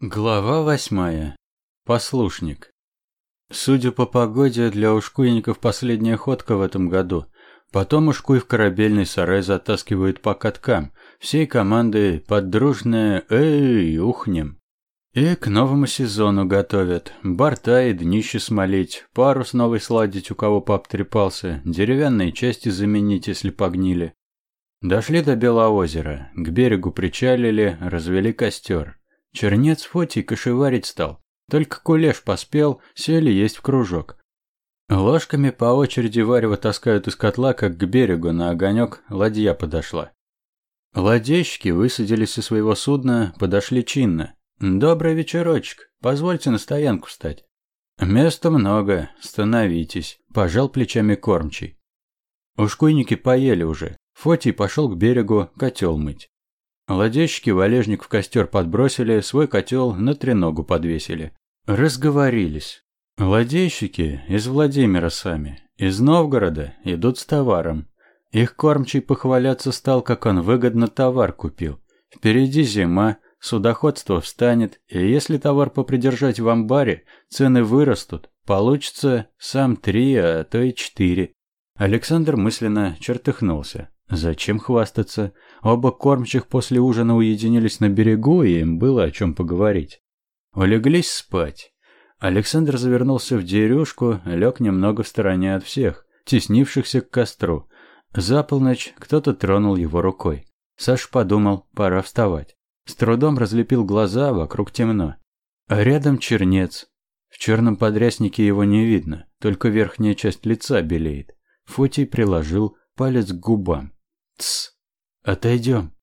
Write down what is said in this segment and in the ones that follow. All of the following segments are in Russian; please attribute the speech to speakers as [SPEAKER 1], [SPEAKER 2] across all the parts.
[SPEAKER 1] Глава восьмая. Послушник. Судя по погоде, для ушкуйников последняя ходка в этом году. Потом ушкуй в корабельный сарай затаскивают по каткам, всей командой под дружное «Эй, ухнем!». И к новому сезону готовят. Борта и днище смолить, парус новый сладить, у кого пообтрепался, деревянные части заменить, если погнили. Дошли до Белоозера, к берегу причалили, развели костер. Чернец Фотий кошеварить стал. Только кулеш поспел, сели есть в кружок. Ложками по очереди варево таскают из котла, как к берегу на огонек ладья подошла. Ладейщики высадились со своего судна, подошли чинно. «Добрый вечерочек, позвольте на стоянку встать». «Места много, становитесь», – пожал плечами кормчий. Ушкуйники поели уже. Фотий пошел к берегу котел мыть. Ладейщики валежник в костер подбросили, свой котел на треногу подвесили. Разговорились. Ладейщики из Владимира сами, из Новгорода идут с товаром. Их кормчий похваляться стал, как он выгодно товар купил. Впереди зима, судоходство встанет, и если товар попридержать в амбаре, цены вырастут, получится сам три, а то и четыре. Александр мысленно чертыхнулся. Зачем хвастаться? Оба кормчих после ужина уединились на берегу, и им было о чем поговорить. Улеглись спать. Александр завернулся в дерюшку, лег немного в стороне от всех, теснившихся к костру. За полночь кто-то тронул его рукой. Саш подумал, пора вставать. С трудом разлепил глаза, вокруг темно. Рядом чернец. В черном подряснике его не видно, только верхняя часть лица белеет. Фотий приложил палец к губам. Тс, отойдем.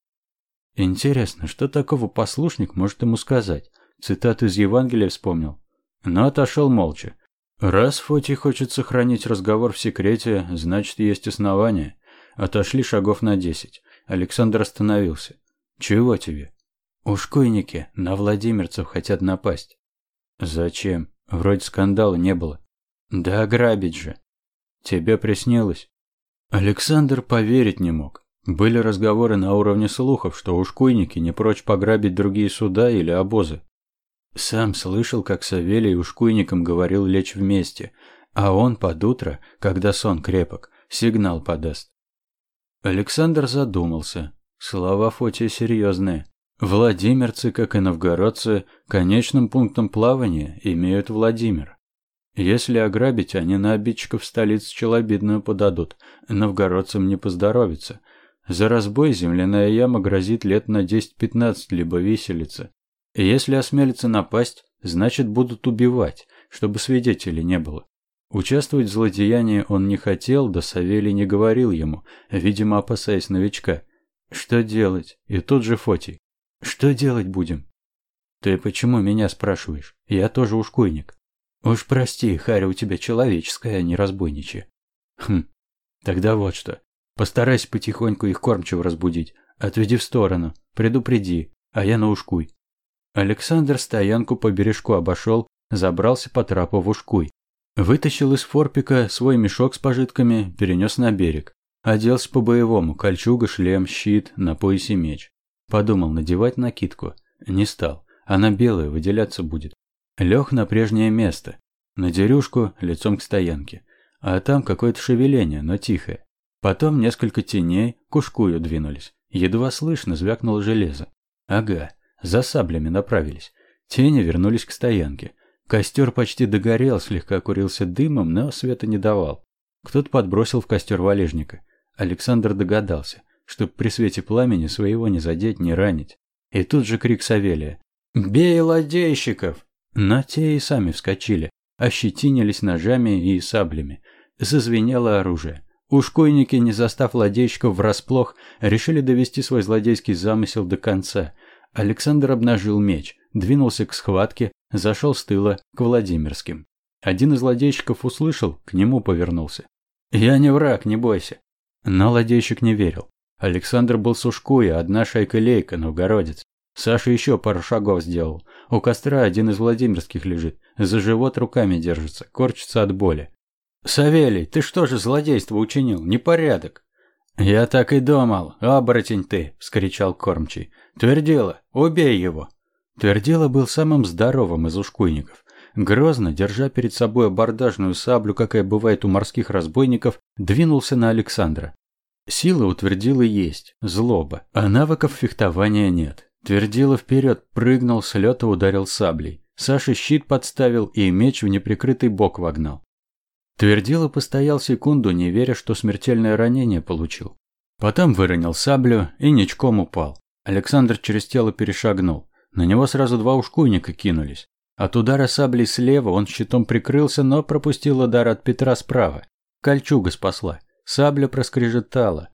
[SPEAKER 1] Интересно, что такого послушник может ему сказать? Цитату из Евангелия вспомнил. Но отошел молча. Раз Фотий хочет сохранить разговор в секрете, значит, есть основания. Отошли шагов на десять. Александр остановился. Чего тебе? Ушкуйники на владимирцев хотят напасть. Зачем? Вроде скандала не было. Да ограбить же. Тебе приснилось? Александр поверить не мог. Были разговоры на уровне слухов, что ушкуйники не прочь пограбить другие суда или обозы. Сам слышал, как Савелий ушкуйникам говорил лечь вместе, а он под утро, когда сон крепок, сигнал подаст. Александр задумался. Слова Фотия серьезные. Владимирцы, как и новгородцы, конечным пунктом плавания имеют Владимир. Если ограбить, они на обидчиков столиц челобитную подадут, новгородцам не поздоровится – за разбой земляная яма грозит лет на 10-15, либо виселица. И если осмелится напасть, значит будут убивать, чтобы свидетелей не было. Участвовать в злодеянии он не хотел, да Савелий не говорил ему, видимо, опасаясь новичка. Что делать? И тут же Фотий. Что делать будем? Ты почему меня спрашиваешь? Я тоже ушкуйник. Уж прости, Харя у тебя человеческая, а не разбойничья. Хм, тогда вот что. Постарайся потихоньку их кормчиво разбудить. Отведи в сторону, предупреди, а я на ушкуй. Александр стоянку по бережку обошел, забрался по трапу в ушкуй. Вытащил из форпика свой мешок с пожитками, перенес на берег. Оделся по-боевому, кольчуга, шлем, щит, на поясе меч. Подумал надевать накидку. Не стал. Она белая, выделяться будет. Лег на прежнее место. На дерюшку, лицом к стоянке. А там какое-то шевеление, но тихое. Потом несколько теней к ушкую двинулись. Едва слышно звякнуло железо. Ага, за саблями направились. Тени вернулись к стоянке. Костер почти догорел, слегка курился дымом, но света не давал. Кто-то подбросил в костер валежника. Александр догадался, чтобы при свете пламени своего не задеть, не ранить. И тут же крик Савелия. «Бей ладейщиков!» Но те и сами вскочили, ощетинились ножами и саблями. Зазвенело оружие. Ушкуйники, не застав ладейщиков врасплох, решили довести свой злодейский замысел до конца. Александр обнажил меч, двинулся к схватке, зашел с тыла к Владимирским. Один из ладейщиков услышал, к нему повернулся. «Я не враг, не бойся». Но ладейщик не верил. Александр был с ушкуя, одна шайка-лейка, новгородец. Саша еще пару шагов сделал. У костра один из Владимирских лежит. За живот руками держится, корчится от боли. «Савелий, ты что же злодейство учинил? Непорядок!» «Я так и думал, оборотень ты!» – вскричал кормчий. «Твердила, убей его!» Твердила был самым здоровым из ушкуйников. Грозно, держа перед собой абордажную саблю, какая бывает у морских разбойников, двинулся на Александра. Сила у Твердила есть, злоба, а навыков фехтования нет. Твердила вперед, прыгнул, с лета ударил саблей. Саша щит подставил и меч в неприкрытый бок вогнал. Твердила постоял секунду, не веря, что смертельное ранение получил. Потом выронил саблю и ничком упал. Александр через тело перешагнул. На него сразу два ушкуйника кинулись. От удара саблей слева он щитом прикрылся, но пропустил удар от Петра справа. Кольчуга спасла. Сабля проскрежетала.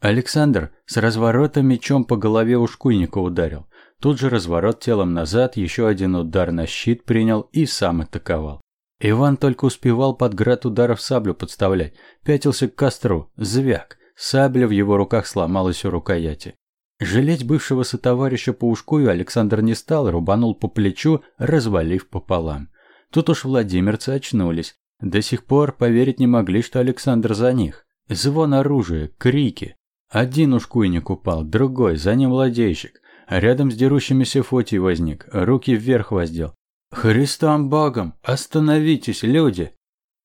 [SPEAKER 1] Александр с разворота мечом по голове ушкуйника ударил. Тут же разворот телом назад, еще один удар на щит принял и сам атаковал. Иван только успевал под град ударов саблю подставлять, пятился к костру, звяк. Сабля в его руках сломалась у рукояти. Жалеть бывшего сотоварища по ушкую Александр не стал, рубанул по плечу, развалив пополам. Тут уж владимирцы очнулись. До сих пор поверить не могли, что Александр за них. Звон оружия, крики. Один ушкуйник упал, другой, за ним владейщик. Рядом с дерущимися Фотий возник, руки вверх воздел. «Христом Богом! Остановитесь, люди!»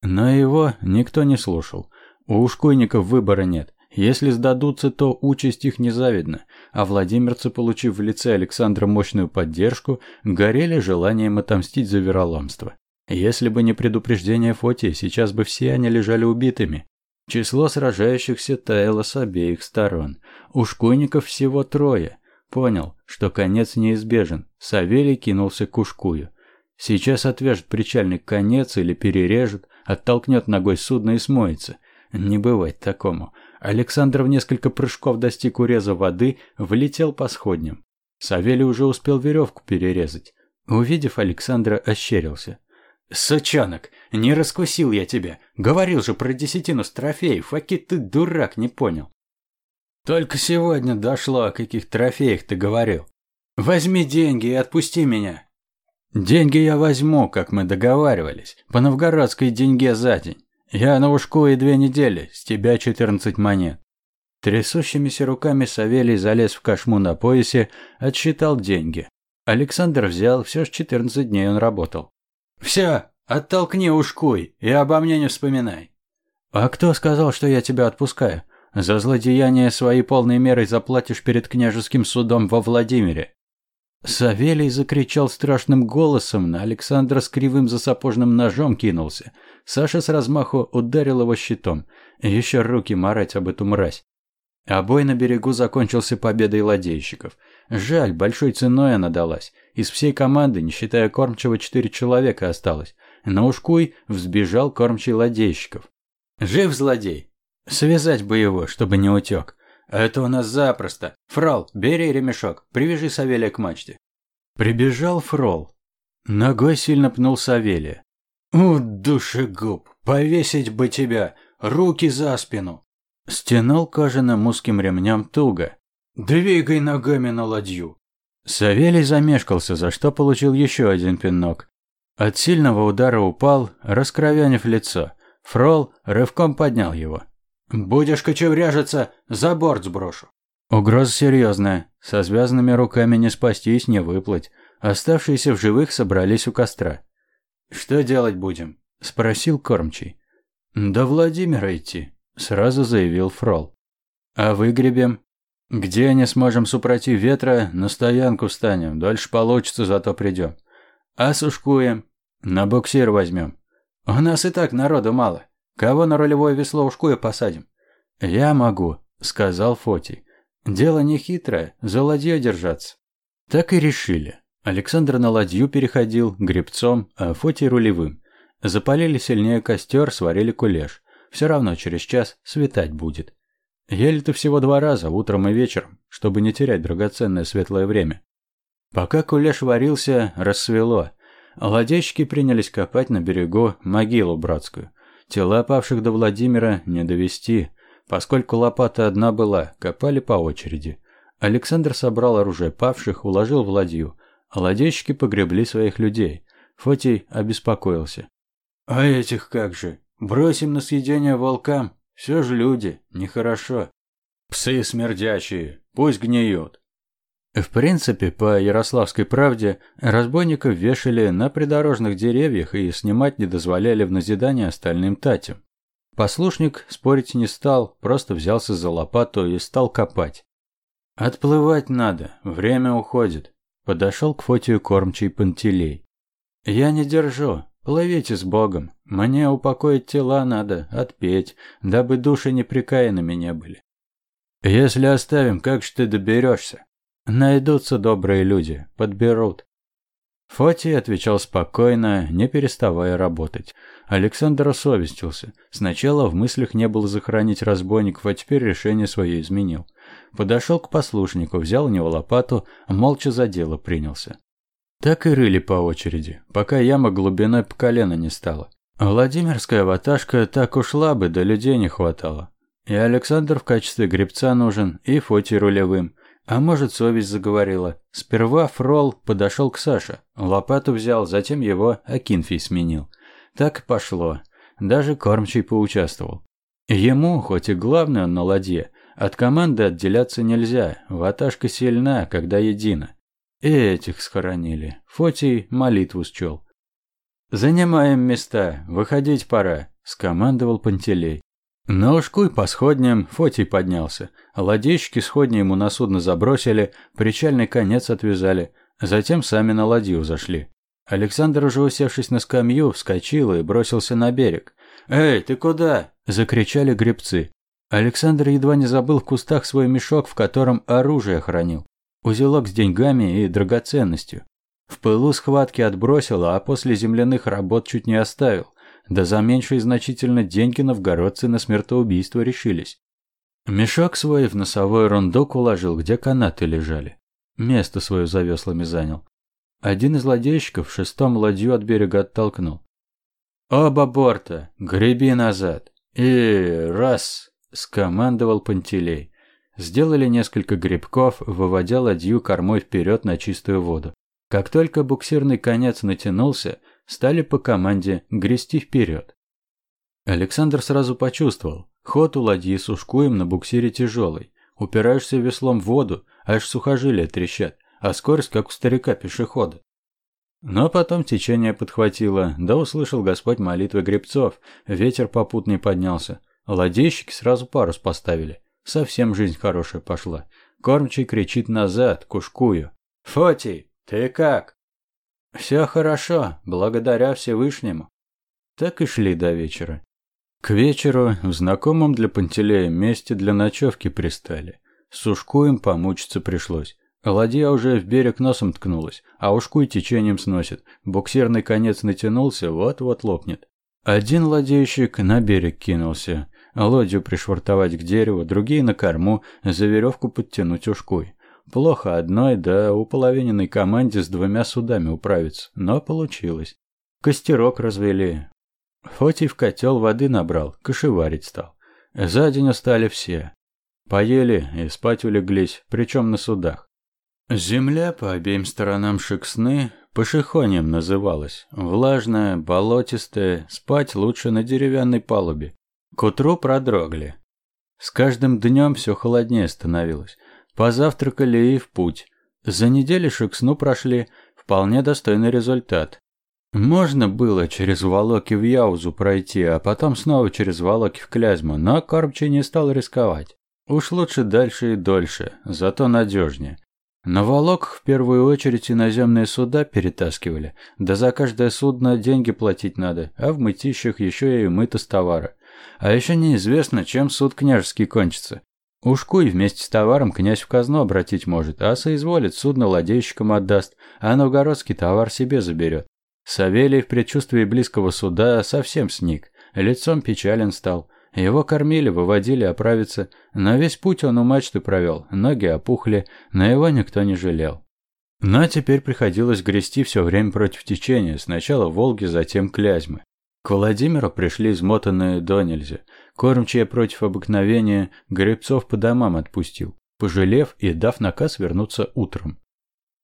[SPEAKER 1] Но его никто не слушал. У ушкуйников выбора нет. Если сдадутся, то участь их незавидна, а владимирцы, получив в лице Александра мощную поддержку, горели желанием отомстить за вероломство. Если бы не предупреждение Фотия, сейчас бы все они лежали убитыми. Число сражающихся таяло с обеих сторон. У шкуйников всего трое. Понял, что конец неизбежен. Савелий кинулся к ушкую. Сейчас отвяжет причальный конец или перережет, оттолкнет ногой судно и смоется. Не бывает такому. Александр в несколько прыжков достиг уреза воды, влетел по сходням. Савелий уже успел веревку перерезать. Увидев Александра, ощерился. «Сучонок, не раскусил я тебя. Говорил же про десятину с трофеев, аки ты дурак не понял». «Только сегодня дошло, о каких трофеях ты говорил. Возьми деньги и отпусти меня». «Деньги я возьму, как мы договаривались, по новгородской деньге за день. «Я на ушку и две недели, с тебя четырнадцать монет». Трясущимися руками Савелий залез в кошму на поясе, отсчитал деньги. Александр взял, все ж четырнадцать дней он работал. «Все, оттолкни ушкуй и обо мне не вспоминай». «А кто сказал, что я тебя отпускаю? За злодеяние своей полной мерой заплатишь перед княжеским судом во Владимире». Савелий закричал страшным голосом, на Александра с кривым засапожным ножом кинулся. Саша с размаху ударил его щитом. Еще руки марать об эту мразь. А бой на берегу закончился победой ладейщиков. Жаль, большой ценой она далась. Из всей команды, не считая кормчего, четыре человека осталось. На ушкуй взбежал кормчий ладейщиков. «Жив злодей! Связать бы его, чтобы не утек. «Это у нас запросто. Фрол, бери ремешок, привяжи Савелия к мачте». Прибежал Фрол. Ногой сильно пнул Савелия. «У, душегуб, повесить бы тебя! Руки за спину!» Стянул кожаным узким ремнем туго. «Двигай ногами на ладью!» Савелий замешкался, за что получил еще один пинок. От сильного удара упал, раскровянив лицо. Фрол рывком поднял его. «Будешь кочевряжиться, за борт сброшу». Угроза серьезная. Со связанными руками не спастись, не выплыть. Оставшиеся в живых собрались у костра. «Что делать будем?» – спросил кормчий. «До Владимира идти», – сразу заявил Фрол. «А выгребем?» «Где не сможем супротив ветра, на стоянку встанем. Дальше получится, зато придем. А сушкуем? На буксир возьмем. У нас и так народу мало. Кого на рулевое весло ушкуя посадим?» «Я могу», – сказал Фотий. «Дело не хитрое, за ладьей держаться». Так и решили. Александр на ладью переходил, гребцом, а Фотий рулевым. Запалили сильнее костер, сварили кулеш. Все равно через час светать будет. Ели-то всего два раза, утром и вечером, чтобы не терять драгоценное светлое время. Пока кулеш варился, рассвело. Ладейщики принялись копать на берегу могилу братскую. Тела павших до Владимира не довести, поскольку лопата одна была, копали по очереди. Александр собрал оружие павших, уложил в ладью, а ладейщики погребли своих людей. Фотий обеспокоился. «А этих как же? Бросим на съедение волкам? Все же люди, нехорошо. Псы смердячие, пусть гниют». В принципе, по Ярославской правде разбойников вешали на придорожных деревьях и снимать не дозволяли в назидание остальным татям. Послушник спорить не стал, просто взялся за лопату и стал копать. «Отплывать надо, время уходит», – подошел к Фотию кормчий Пантелей. «Я не держу, плывите с Богом, мне упокоить тела надо, отпеть, дабы души неприкаянными не были». «Если оставим, как же ты доберешься?» Найдутся добрые люди, подберут. Фотий отвечал спокойно, не переставая работать. Александр осовестился. Сначала в мыслях не было захоронить разбойников, а теперь решение свое изменил. Подошел к послушнику, взял у него лопату, молча за дело принялся. Так и рыли по очереди, пока яма глубиной по колено не стала. Владимирская ваташка так ушла бы, да людей не хватало. И Александр в качестве гребца нужен, и Фотий рулевым. А может, совесть заговорила. Сперва Фрол подошел к Саше, лопату взял, затем его Акинфий сменил. Так и пошло. Даже кормчий поучаствовал. Ему, хоть и главный он на ладье, от команды отделяться нельзя, ваташка сильна, когда едина. И этих схоронили. Фотий молитву счел. «Занимаем места, выходить пора», – скомандовал Пантелей. На ушкуй по сходням Фотий поднялся. Ладейщики сходни ему на судно забросили, причальный конец отвязали, затем сами на ладью зашли. Александр, уже усевшись на скамью, вскочил и бросился на берег. «Эй, ты куда?» – закричали гребцы. Александр едва не забыл в кустах свой мешок, в котором оружие хранил. Узелок с деньгами и драгоценностью. В пылу схватки отбросил, а после земляных работ чуть не оставил. Да за меньшие значительно деньги новгородцы на смертоубийство решились. Мешок свой в носовой рундук уложил, где канаты лежали. Место свое за веслами занял. Один из ладейщиков шестом ладью от берега оттолкнул. «Оба борта! Греби назад!» «И раз!» – скомандовал Пантелей. Сделали несколько грибков, выводя ладью кормой вперед на чистую воду. Как только буксирный конец натянулся, стали по команде грести вперед. Александр сразу почувствовал, ход у ладьи с ушкуем на буксире тяжелый. Упираешься веслом в воду, аж сухожилия трещат, а скорость как у старика-пешехода. Но потом течение подхватило, да услышал Господь молитвы гребцов, ветер попутный поднялся. Ладейщики сразу парус поставили. Совсем жизнь хорошая пошла. Кормчий кричит назад, кушкую. «Фотий, ты как?» Все хорошо, благодаря Всевышнему. Так и шли до вечера. К вечеру в знакомом для Пантелея месте для ночевки пристали. С ушкуем помучиться пришлось. Ладья уже в берег носом ткнулась, а ушкуй течением сносит. Буксирный конец натянулся, вот-вот лопнет. Один ладейщик на берег кинулся. Лодью пришвартовать к дереву, другие на корму, за веревку подтянуть ушкуй. Плохо одной, да у половиненной команде с двумя судами управиться, но получилось. Костерок развели. Фотий в котел воды набрал, кошеварить стал. За день устали все. Поели и спать улеглись, причем на судах. Земля по обеим сторонам Шексны пошехоньем называлась. Влажная, болотистая, спать лучше на деревянной палубе. К утру продрогли. С каждым днем все холоднее становилось. Позавтракали и в путь. За неделишек сну прошли, вполне достойный результат. Можно было через Волоки в Яузу пройти, а потом снова через Волоки в Клязьму, но Кормчий не стал рисковать. Уж лучше дальше и дольше, зато надежнее. На Волоках в первую очередь иноземные суда перетаскивали, да за каждое судно деньги платить надо, а в мытищах еще и мыто с товара. А еще неизвестно, чем суд княжеский кончится. Ушкуй вместе с товаром князь в казну обратить может, а соизволит, судно ладейщикам отдаст, а новгородский товар себе заберет. Савелий в предчувствии близкого суда совсем сник, лицом печален стал. Его кормили, выводили оправиться, но весь путь он у мачты провел, ноги опухли, но его никто не жалел. Но теперь приходилось грести все время против течения, сначала Волги, затем Клязьмы. К Владимиру пришли измотанные до нельзя. Кормчий против обыкновения гребцов по домам отпустил, пожалев и дав наказ вернуться утром.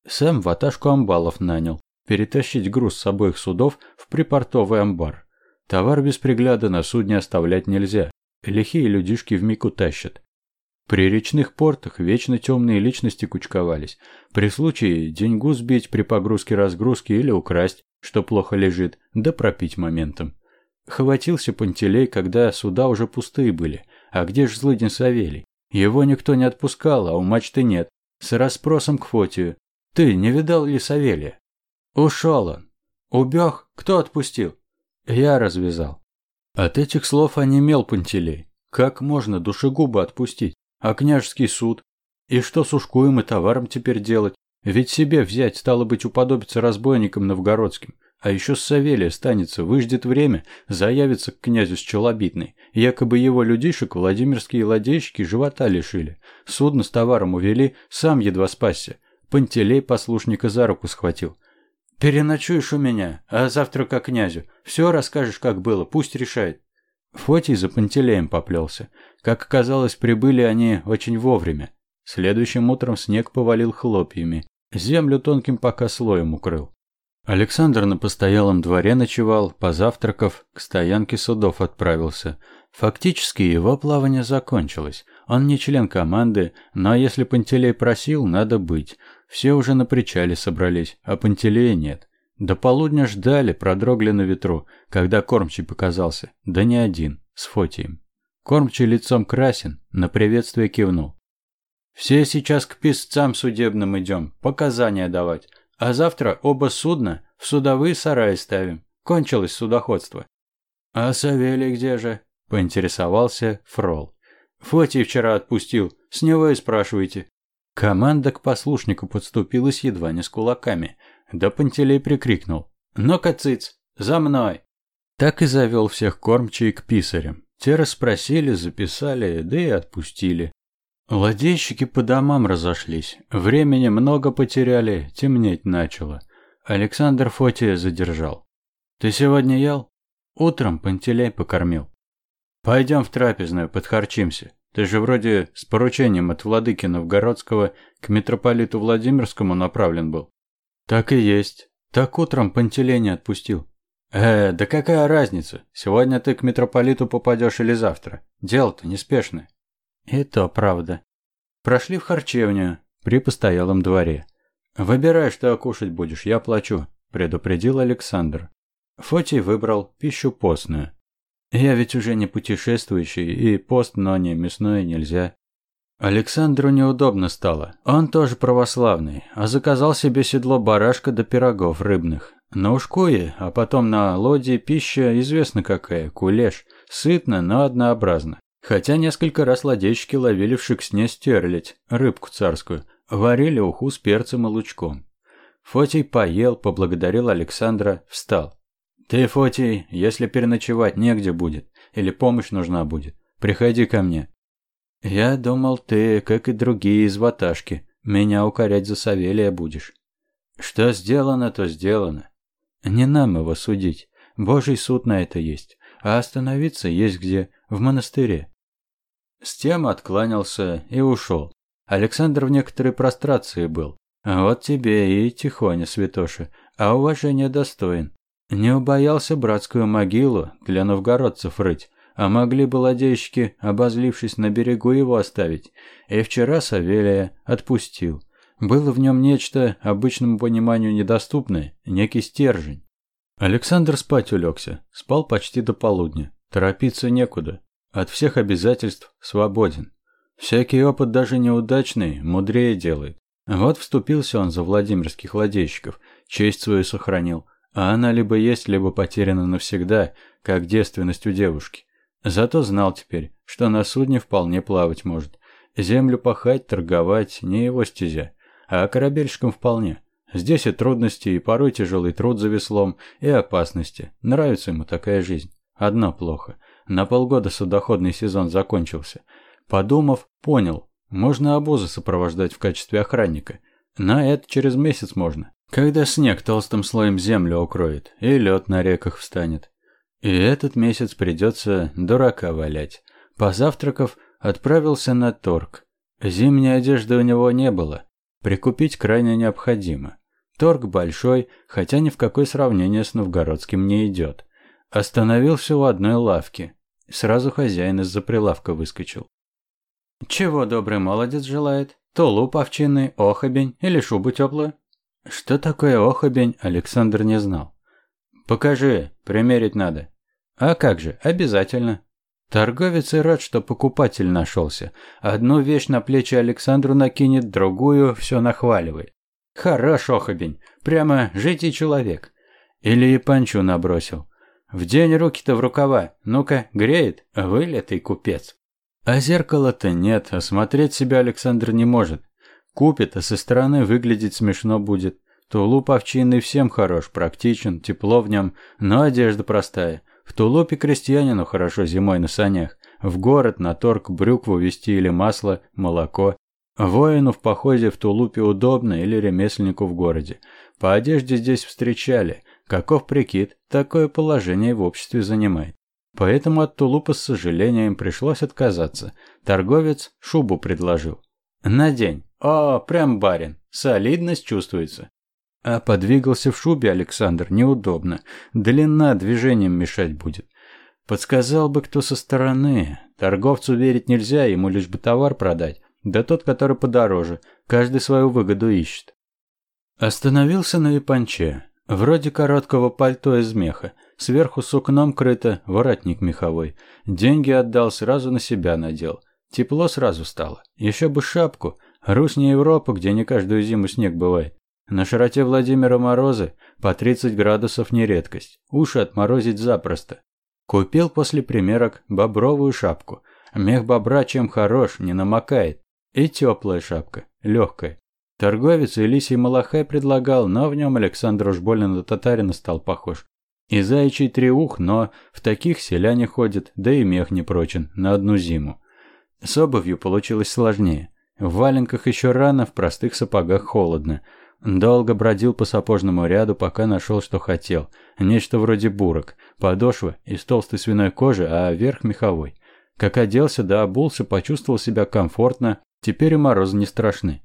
[SPEAKER 1] Сам ваташку амбалов нанял, перетащить груз с обоих судов в припортовый амбар. Товар без пригляда на судне оставлять нельзя, лихие людишки вмиг утащат. При речных портах вечно темные личности кучковались. При случае деньгу сбить при погрузке-разгрузке или украсть, что плохо лежит, да пропить моментом. Хватился Пантелей, когда суда уже пустые были. А где ж злыдин Савелий? Его никто не отпускал, а у мачты нет. С расспросом к Фотию. Ты не видал ли Савелия? Ушел он. Убег? Кто отпустил? Я развязал. От этих слов онемел Пантелей. Как можно душегуба отпустить? А княжеский суд? И что с ушкуем и товаром теперь делать? Ведь себе взять, стало быть, уподобиться разбойникам новгородским. А еще с Савелия станется, выждет время, заявится к князю с Челобитной. Якобы его людишек владимирские ладейщики живота лишили. Судно с товаром увели, сам едва спасся. Пантелей послушника за руку схватил. «Переночуешь у меня, а завтра к князю. Все расскажешь, как было, пусть решает». Фотий за Пантелеем поплелся. Как оказалось, прибыли они очень вовремя. Следующим утром снег повалил хлопьями. Землю тонким пока слоем укрыл. Александр на постоялом дворе ночевал, позавтракав, к стоянке судов отправился. Фактически его плавание закончилось. Он не член команды, но если Пантелей просил, надо быть. Все уже на причале собрались, а Пантелея нет. До полудня ждали, продрогли на ветру, когда кормчий показался. Да не один, с Фотием. Кормчий лицом красен, на приветствие кивнул. «Все сейчас к писцам судебным идем, показания давать. А завтра оба судна в судовые сараи ставим. Кончилось судоходство. А Савелий где же? Поинтересовался Фрол. Фотий вчера отпустил. С него и спрашивайте. Команда к послушнику подступилась едва не с кулаками. Да Пантелей прикрикнул. «Ну-ка, цыц, за мной!» Так и завел всех кормчей к писарям. Те расспросили, записали, да и отпустили. Ладейщики по домам разошлись. Времени много потеряли, темнеть начало. Александр Фотия задержал. «Ты сегодня ел?» «Утром Пантелей покормил». «Пойдем в трапезную, подхарчимся. Ты же вроде с поручением от владыки Новгородского к митрополиту Владимирскому направлен был». «Так и есть. Так утром Пантелей не отпустил». «Э, да какая разница? Сегодня ты к митрополиту попадешь или завтра? Дело-то неспешное». И то правда. Прошли в харчевню при постоялом дворе. «Выбирай, что кушать будешь, я плачу», – предупредил Александр. Фотий выбрал пищу постную. «Я ведь уже не путешествующий, и пост, но не мясное нельзя». Александру неудобно стало. Он тоже православный, а заказал себе седло барашка до пирогов рыбных. На ушкуе, а потом на лодии пища известна какая, кулеш. Сытно, но однообразно. Хотя несколько раз ладейщики ловили в шексне стерлядь, рыбку царскую, варили уху с перцем и лучком. Фотий поел, поблагодарил Александра, встал. «Ты, Фотий, если переночевать негде будет, или помощь нужна будет, приходи ко мне». «Я думал, ты, как и другие из ваташки, меня укорять за Савелия будешь». «Что сделано, то сделано. Не нам его судить, Божий суд на это есть, а остановиться есть где, в монастыре. С тем откланялся и ушел. Александр в некоторой прострации был. Вот тебе и тихоня, святоша, а уважение достоин. Не убоялся братскую могилу для новгородцев рыть, а могли бы ладейщики, обозлившись на берегу, его оставить. И вчера Савелия отпустил. Было в нем нечто обычному пониманию недоступное, некий стержень. Александр спать улегся, спал почти до полудня. Торопиться некуда. От всех обязательств свободен. Всякий опыт, даже неудачный, мудрее делает. Вот вступился он за владимирских ладейщиков, честь свою сохранил, а она либо есть, либо потеряна навсегда, как девственность у девушки. Зато знал теперь, что на судне вполне плавать может. Землю пахать, торговать – не его стезя, а корабельщикам вполне. Здесь и трудности, и порой тяжелый труд за веслом, и опасности. Нравится ему такая жизнь. Одно плохо. На полгода судоходный сезон закончился. Подумав, понял, можно обозы сопровождать в качестве охранника. На это через месяц можно. Когда снег толстым слоем землю укроет, и лед на реках встанет. И этот месяц придется дурака валять. Позавтракав, отправился на торг. Зимней одежды у него не было. Прикупить крайне необходимо. Торг большой, хотя ни в какое сравнение с новгородским не идет. Остановился у одной лавки. Сразу хозяин из-за прилавка выскочил. Чего добрый молодец желает? Тулуп овчинный, охобень или шубу теплую? Что такое охобень, Александр не знал. Покажи, примерить надо. А как же, обязательно. Торговец и рад, что покупатель нашелся. Одну вещь на плечи Александру накинет, другую все нахваливает. Хорош, охобень, прямо житий человек. Или и панчу набросил. В день руки-то в рукава, ну-ка, греет, вылетый купец. А зеркала-то нет, осмотреть себя Александр не может. Купит, а со стороны выглядеть смешно будет. Тулуп овчинный всем хорош, практичен, тепло в нем, но одежда простая. В тулупе крестьянину хорошо зимой на санях. В город на торг брюкву везти или масло, молоко. Воину в походе в тулупе удобно или ремесленнику в городе. По одежде здесь встречали. Каков прикид, такое положение в обществе занимает. Поэтому от тулупа с сожалением пришлось отказаться. Торговец шубу предложил. «Надень. О, прям барин. Солидность чувствуется». А подвигался в шубе Александр неудобно. Длина движением мешать будет. Подсказал бы кто со стороны. Торговцу верить нельзя, ему лишь бы товар продать. Да тот, который подороже. Каждый свою выгоду ищет. Остановился на японче. Вроде короткого пальто из меха. Сверху сукном крыто, воротник меховой. Деньги отдал, сразу на себя надел. Тепло сразу стало. Еще бы шапку. Русь не Европа, где не каждую зиму снег бывает. На широте Владимира морозы по 30 градусов не редкость. Уши отморозить запросто. Купил после примерок бобровую шапку. Мех бобра чем хорош, не намокает. И теплая шапка, легкая. Торговец Елисий Малахай предлагал, но в нем Александр уж больно на татарина стал похож. И заячий треух, но в таких селяне ходят, да и мех не прочен, на одну зиму. С обувью получилось сложнее. В валенках еще рано, в простых сапогах холодно. Долго бродил по сапожному ряду, пока нашел, что хотел. Нечто вроде бурок. Подошва из толстой свиной кожи, а верх меховой. Как оделся да обулся, почувствовал себя комфортно. Теперь и морозы не страшны.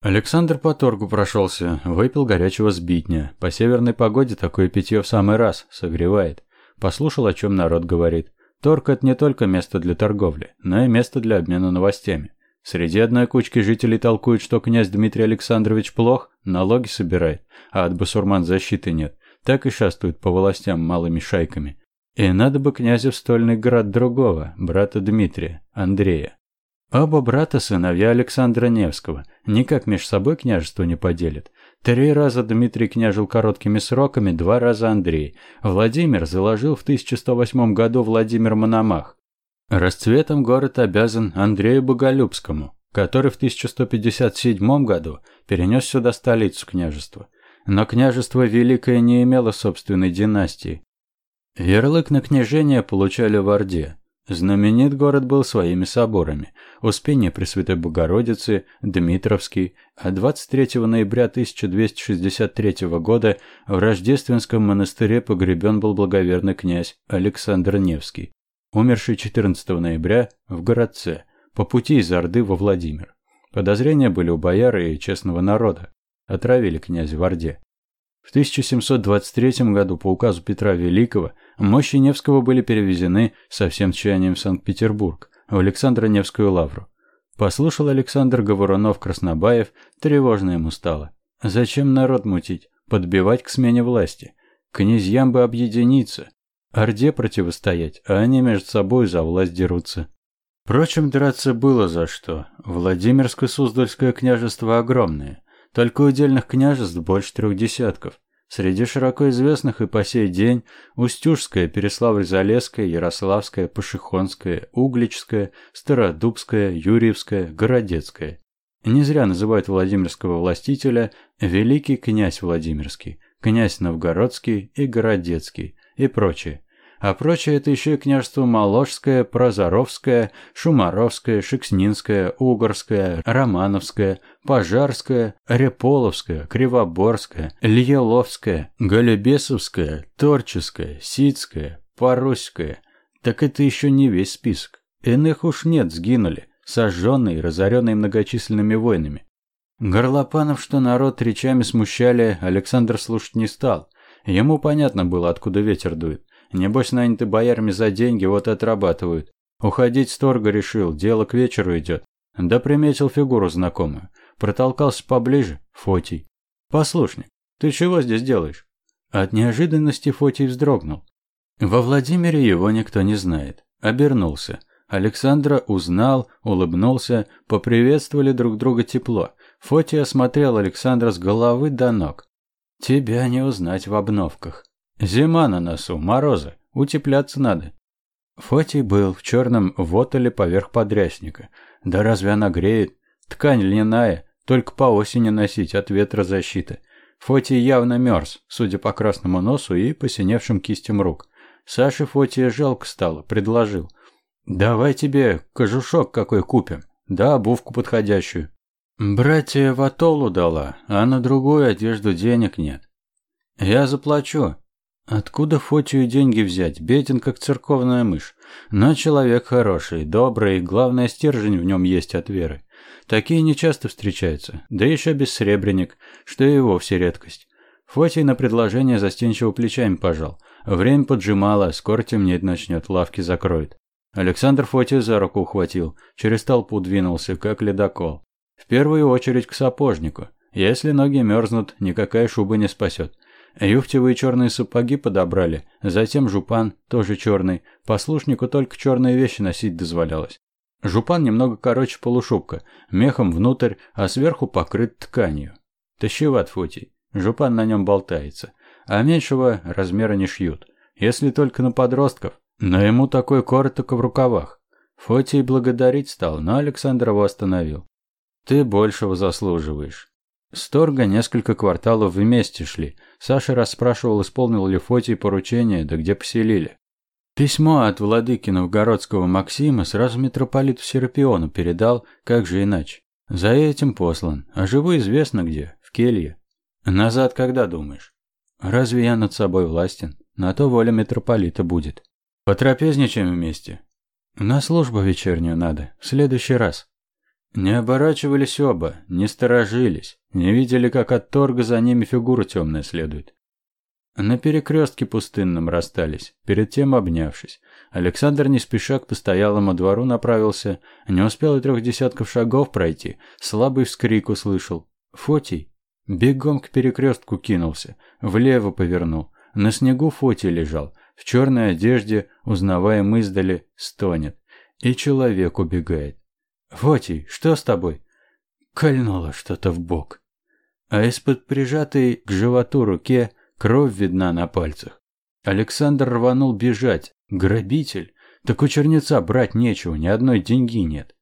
[SPEAKER 1] Александр по торгу прошелся, выпил горячего сбитня. По северной погоде такое питье в самый раз, согревает. Послушал, о чем народ говорит. Торг – это не только место для торговли, но и место для обмена новостями. Среди одной кучки жителей толкуют, что князь Дмитрий Александрович плох, налоги собирает, а от басурман защиты нет. Так и шастают по властям малыми шайками. И надо бы князя в стольный град другого, брата Дмитрия, Андрея. Оба брата сыновья Александра Невского никак меж собой княжество не поделят. Три раза Дмитрий княжил короткими сроками, два раза Андрей. Владимир заложил в 1108 году Владимир Мономах. Расцветом город обязан Андрею Боголюбскому, который в 1157 году перенес сюда столицу княжества. Но княжество Великое не имело собственной династии. Ярлык на княжение получали в Орде. Знаменит город был своими соборами. Успение Пресвятой Богородицы, Дмитровский, а 23 ноября 1263 года в Рождественском монастыре погребен был благоверный князь Александр Невский умерший 14 ноября в городце, по пути из Орды во Владимир. Подозрения были у бояр и честного народа. Отравили князя в Орде. В 1723 году по указу Петра Великого мощи Невского были перевезены со всем тщанием в Санкт-Петербург, в Александро-Невскую лавру. Послушал Александр Говорунов-Краснобаев, тревожно ему стало. Зачем народ мутить, подбивать к смене власти? Князьям бы объединиться, Орде противостоять, а они между собой за власть дерутся. Впрочем, драться было за что. Владимирско-Суздальское княжество огромное. Только удельных княжеств больше трех десятков. Среди широко известных и по сей день Устюжское, Переславль-Залесское, Ярославское, Пашихонское, Угличское, Стародубское, Юрьевское, Городецкое. Не зря называют Владимирского властителя Великий князь Владимирский, князь Новгородский и Городецкий, и прочее. А прочее это еще и княжество Моложское, Прозоровское, Шумаровское, Шекснинское, Угорское, Романовское, Пожарское, Реполовское, Кривоборское, Льеловское, Голебесовское, Торческое, Сицкое, Паруськое. Так это еще не весь список. Иных уж нет, сгинули, сожженные и разоренные многочисленными войнами. Горлопанов, что народ речами смущали, Александр слушать не стал – Ему понятно было, откуда ветер дует. Небось, наняты боярами за деньги, вот и отрабатывают. Уходить с торга решил, дело к вечеру идет. Да приметил фигуру знакомую. Протолкался поближе. Фотий. «Послушник, ты чего здесь делаешь?» От неожиданности Фотий вздрогнул. Во Владимире его никто не знает. Обернулся. Александра узнал, улыбнулся, поприветствовали друг друга тепло. Фотий осмотрел Александра с головы до ног. «Тебя не узнать в обновках. Зима на носу, морозы, утепляться надо». Фотий был в черном вотоле поверх подрясника. Да разве она греет? Ткань льняная, только по осени носить, от ветра защита. Фотий явно мерз, судя по красному носу и посиневшим кистям рук. Саше Фотия жалко стало, предложил. «Давай тебе кожушок какой купим, да обувку подходящую». Братья Ватолу дала, а на другую одежду денег нет. «Я заплачу». Откуда Фотию деньги взять? Беден, как церковная мышь. Но человек хороший, добрый, главное, стержень в нем есть от веры. Такие нечасто встречаются, да еще бессребренник, что и вовсе редкость. Фотий на предложение застенчиво плечами пожал. Время поджимало, скоро темнеть начнет, лавки закроют. Александр Фотия за руку ухватил, через толпу двинулся, как ледокол. В первую очередь к сапожнику. Если ноги мерзнут, никакая шуба не спасет. Юфтевые черные сапоги подобрали, затем жупан, тоже черный. Послушнику только черные вещи носить дозволялось. Жупан немного короче полушубка, мехом внутрь, а сверху покрыт тканью. Тащеват Фотий. Жупан на нем болтается. А меньшего размера не шьют. Если только на подростков. Но ему такой коротко в рукавах. Фотий благодарить стал, но Александр его остановил. Ты большего заслуживаешь. С торга несколько кварталов вместе шли. Саша расспрашивал, исполнил ли Фотий поручение, да где поселили. Письмо от владыки Новгородского Максима сразу митрополиту Серапиону передал, как же иначе. За этим послан, а живу известно где, в келье. Назад когда думаешь? Разве я над собой властен? На то воля митрополита будет. Потрапезничаем вместе. На службу вечернюю надо, в следующий раз. Не оборачивались оба, не сторожились, не видели, как от торга за ними фигура темная следует. На перекрестке пустынном расстались, перед тем обнявшись. Александр не спеша к постоялому двору направился, не успел и трех десятков шагов пройти, слабый вскрик услышал. «Фотий!» Бегом к перекрестку кинулся, влево повернул. На снегу Фотий лежал, в черной одежде, узнаваем издали, стонет. И человек убегает. «Фотий, что с тобой?» Кольнуло что-то в бок. А из-под прижатой к животу руке Кровь видна на пальцах. Александр рванул бежать. Грабитель? Так у чернеца брать нечего, ни одной деньги нет.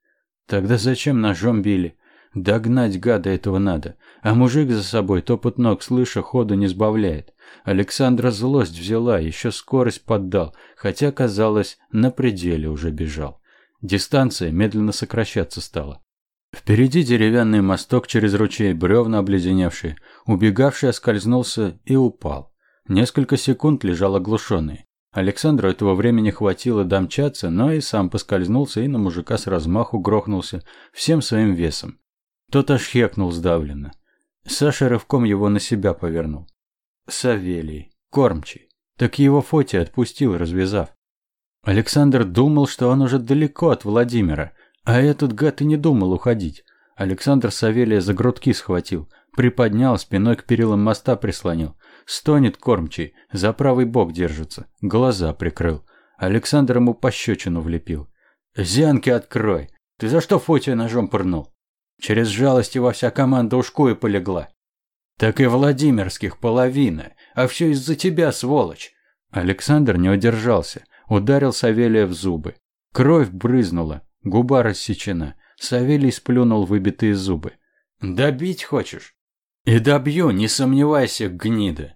[SPEAKER 1] Тогда зачем ножом били? Догнать гада этого надо. А мужик за собой топот ног слыша ходу не сбавляет. Александра злость взяла, еще скорость поддал, хотя, казалось, на пределе уже бежал. Дистанция медленно сокращаться стала. Впереди деревянный мосток через ручей, бревна обледеневшие. Убегавший оскользнулся и упал. Несколько секунд лежал оглушенный. Александру этого времени хватило домчаться, но и сам поскользнулся и на мужика с размаху грохнулся всем своим весом. Тот аж хекнул сдавленно. Саша рывком его на себя повернул. Савелий, кормчий. Так его Фотия отпустил, развязав. Александр думал, что он уже далеко от Владимира, а этот гад и не думал уходить. Александр Савелия за грудки схватил, приподнял, спиной к перилам моста прислонил. Стонет кормчий, за правый бок держится, глаза прикрыл. Александр ему пощечину влепил. «Зянки открой! Ты за что Фотия ножом пырнул?» Через жалость его вся команда ушку и полегла. «Так и Владимирских половина, а все из-за тебя, сволочь!» Александр не удержался, ударил Савелия в зубы. Кровь брызнула, Губа рассечена. Савелий сплюнул выбитые зубы. «Добить хочешь?» «И добью, не сомневайся, гнида!»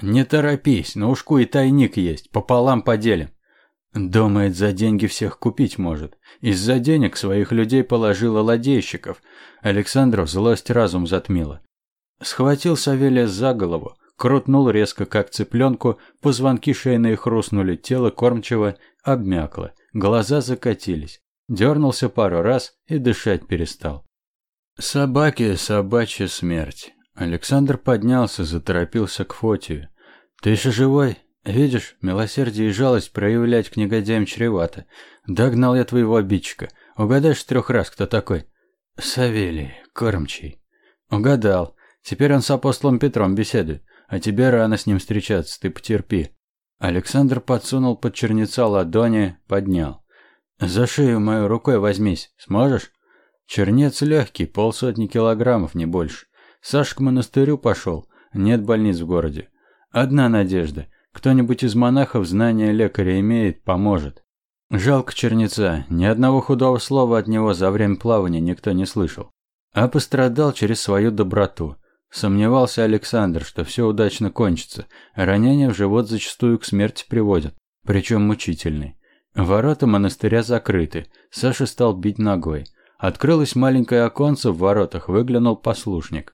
[SPEAKER 1] «Не торопись, на ушку и тайник есть, пополам поделим». Думает, за деньги всех купить может. Из-за денег своих людей положила ладейщиков. Александров злость разум затмила. Схватил Савелия за голову, крутнул резко, как цыпленку, позвонки шейные хрустнули, тело кормчего обмякло, глаза закатились. Дернулся пару раз и дышать перестал. Собаки, собачья смерть. Александр поднялся, заторопился к Фотию. Ты еще живой? Видишь, милосердие и жалость проявлять к негодяям чревато. Догнал я твоего обидчика. Угадаешь трех раз, кто такой?» «Савелий, кормчий». «Угадал. Теперь он с апостолом Петром беседует. А тебе рано с ним встречаться, ты потерпи». Александр подсунул под черница ладони, поднял. «За шею мою рукой возьмись. Сможешь?» Чернец легкий, полсотни килограммов, не больше. Саш к монастырю пошел. Нет больниц в городе. Одна надежда. Кто-нибудь из монахов знания лекаря имеет, поможет. Жалко чернеца. Ни одного худого слова от него за время плавания никто не слышал. А пострадал через свою доброту. Сомневался Александр, что все удачно кончится. Ранения в живот зачастую к смерти приводят. Причем мучительной. Ворота монастыря закрыты. Саша стал бить ногой. Открылось маленькое оконце в воротах, выглянул послушник.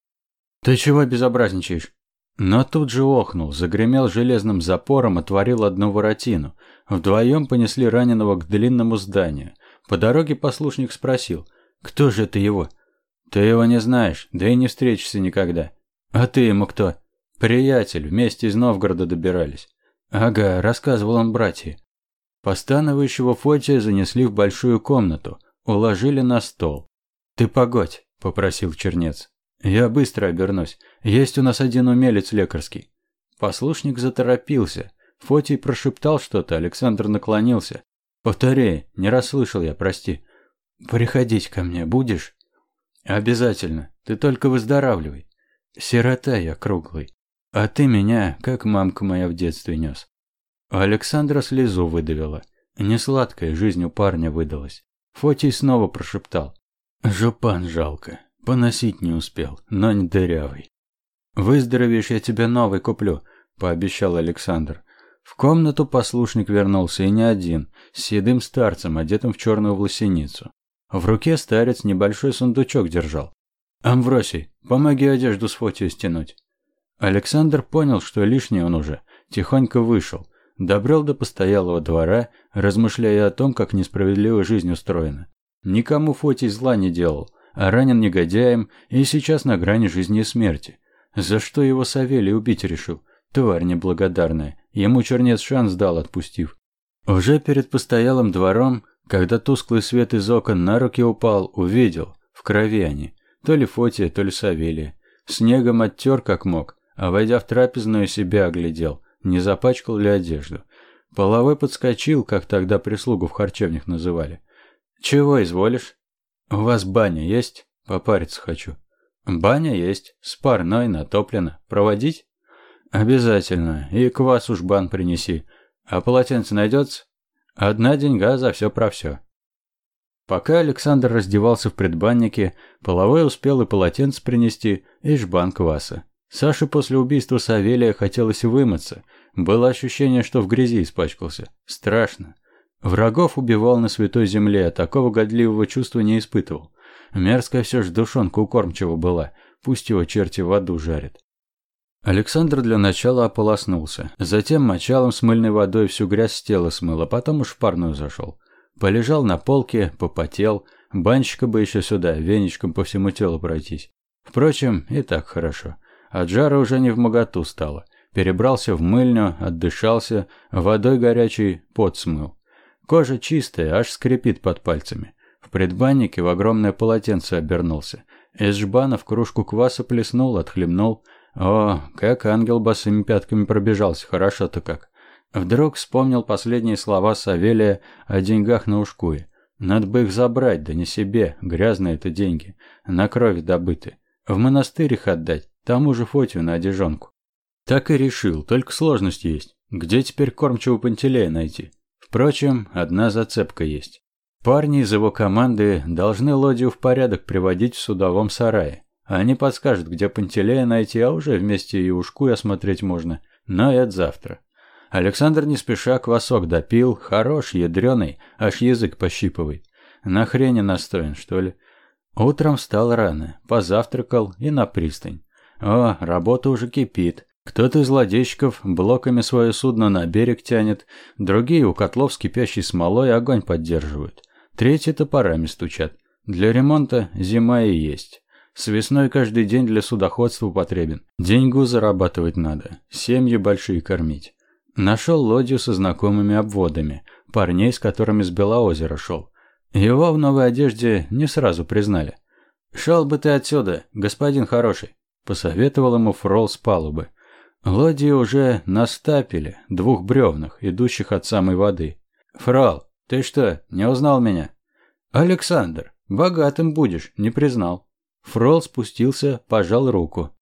[SPEAKER 1] «Ты чего безобразничаешь?» Но тут же охнул, загремел железным запором, отворил одну воротину. Вдвоем понесли раненого к длинному зданию. По дороге послушник спросил, «Кто же это его?» «Ты его не знаешь, да и не встретишься никогда». «А ты ему кто?» «Приятель, вместе из Новгорода добирались». «Ага», — рассказывал он братья. Постановающего Фотия занесли в большую комнату, уложили на стол. «Ты погодь», — попросил Чернец. «Я быстро обернусь. Есть у нас один умелец лекарский». Послушник заторопился. Фотий прошептал что-то, Александр наклонился. «Повтори, не расслышал я, прости». «Приходить ко мне будешь?» «Обязательно. Ты только выздоравливай. Сирота я круглый. А ты меня, как мамка моя в детстве нес». Александра слезу выдавила. Несладкая жизнь у парня выдалась. Фотий снова прошептал. «Жупан жалко. Поносить не успел, но не дырявый. «Выздоровеешь, я тебе новый куплю», – пообещал Александр. В комнату послушник вернулся и не один, с седым старцем, одетым в черную власеницу. В руке старец небольшой сундучок держал. «Амвросий, помоги одежду с Фотию стянуть». Александр понял, что лишний он уже, тихонько вышел, добрел до постоялого двора, размышляя о том, как несправедливо жизнь устроена. Никому Фотий зла не делал, а ранен негодяем и сейчас на грани жизни и смерти. За что его Савелий убить решил? Тварь неблагодарная. Ему чернец шанс дал, отпустив. Уже перед постоялым двором, когда тусклый свет из окон на руки упал, увидел. В крови они. То ли Фотия, то ли Савелия. Снегом оттер как мог, а войдя в трапезную себя оглядел, не запачкал ли одежду. Половой подскочил, как тогда прислугу в харчевнях называли. «Чего изволишь?» «У вас баня есть? Попариться хочу». «Баня есть. С парной натоплено. Проводить?» «Обязательно. И квас уж бан принеси. А полотенце найдется?» «Одна деньга за все про все». Пока Александр раздевался в предбаннике, половой успел и полотенце принести, и жбан кваса. Саше после убийства Савелия хотелось вымыться. Было ощущение, что в грязи испачкался. Страшно. Врагов убивал на святой земле, а такого годливого чувства не испытывал. Мерзкая все же душонка у кормчего была, пусть его черти в аду жарят. Александр для начала ополоснулся, затем мочалом с мыльной водой всю грязь с тела смыл, а потом уж в парную зашел. Полежал на полке, попотел, банщика бы еще сюда, веничком по всему телу пройтись. Впрочем, и так хорошо. От жара уже не в моготу стало. Перебрался в мыльню, отдышался, водой горячей пот смыл. Кожа чистая, аж скрипит под пальцами. В предбаннике в огромное полотенце обернулся. Из жбана в кружку кваса плеснул, отхлебнул. О, как ангел босыми пятками пробежался, хорошо-то как. Вдруг вспомнил последние слова Савелия о деньгах на ушкуе. Надо бы их забрать, да не себе, грязные это деньги, на кровь добыты. В монастырь их отдать, тому же Фотию на одежонку. Так и решил, только сложность есть. Где теперь кормчего Пантелея найти? Впрочем, одна зацепка есть. Парни из его команды должны лодью в порядок приводить в судовом сарае. Они подскажут, где Пантелея найти, а уже вместе и ушку осмотреть можно. Но это завтра. Александр не спеша квасок допил, хорош, ядреный, аж язык пощипывает. На хрени настоен, что ли? Утром встал рано, позавтракал и на пристань. О, работа уже кипит. Кто-то из ладейщиков блоками свое судно на берег тянет, другие у котлов с кипящей смолой огонь поддерживают. Третьи топорами стучат. Для ремонта зима и есть. С весной каждый день для судоходства потребен. Деньгу зарабатывать надо, семьи большие кормить. Нашел лодью со знакомыми обводами, парней, с которыми с Белоозера шел. Его в новой одежде не сразу признали. «Шел бы ты отсюда, господин хороший», – посоветовал ему Фрол с палубы. Лодии уже настапили, двух бревнах, идущих от самой воды. «Фрол, ты что, не узнал меня?» «Александр, богатым будешь, не признал». Фрол спустился, пожал руку.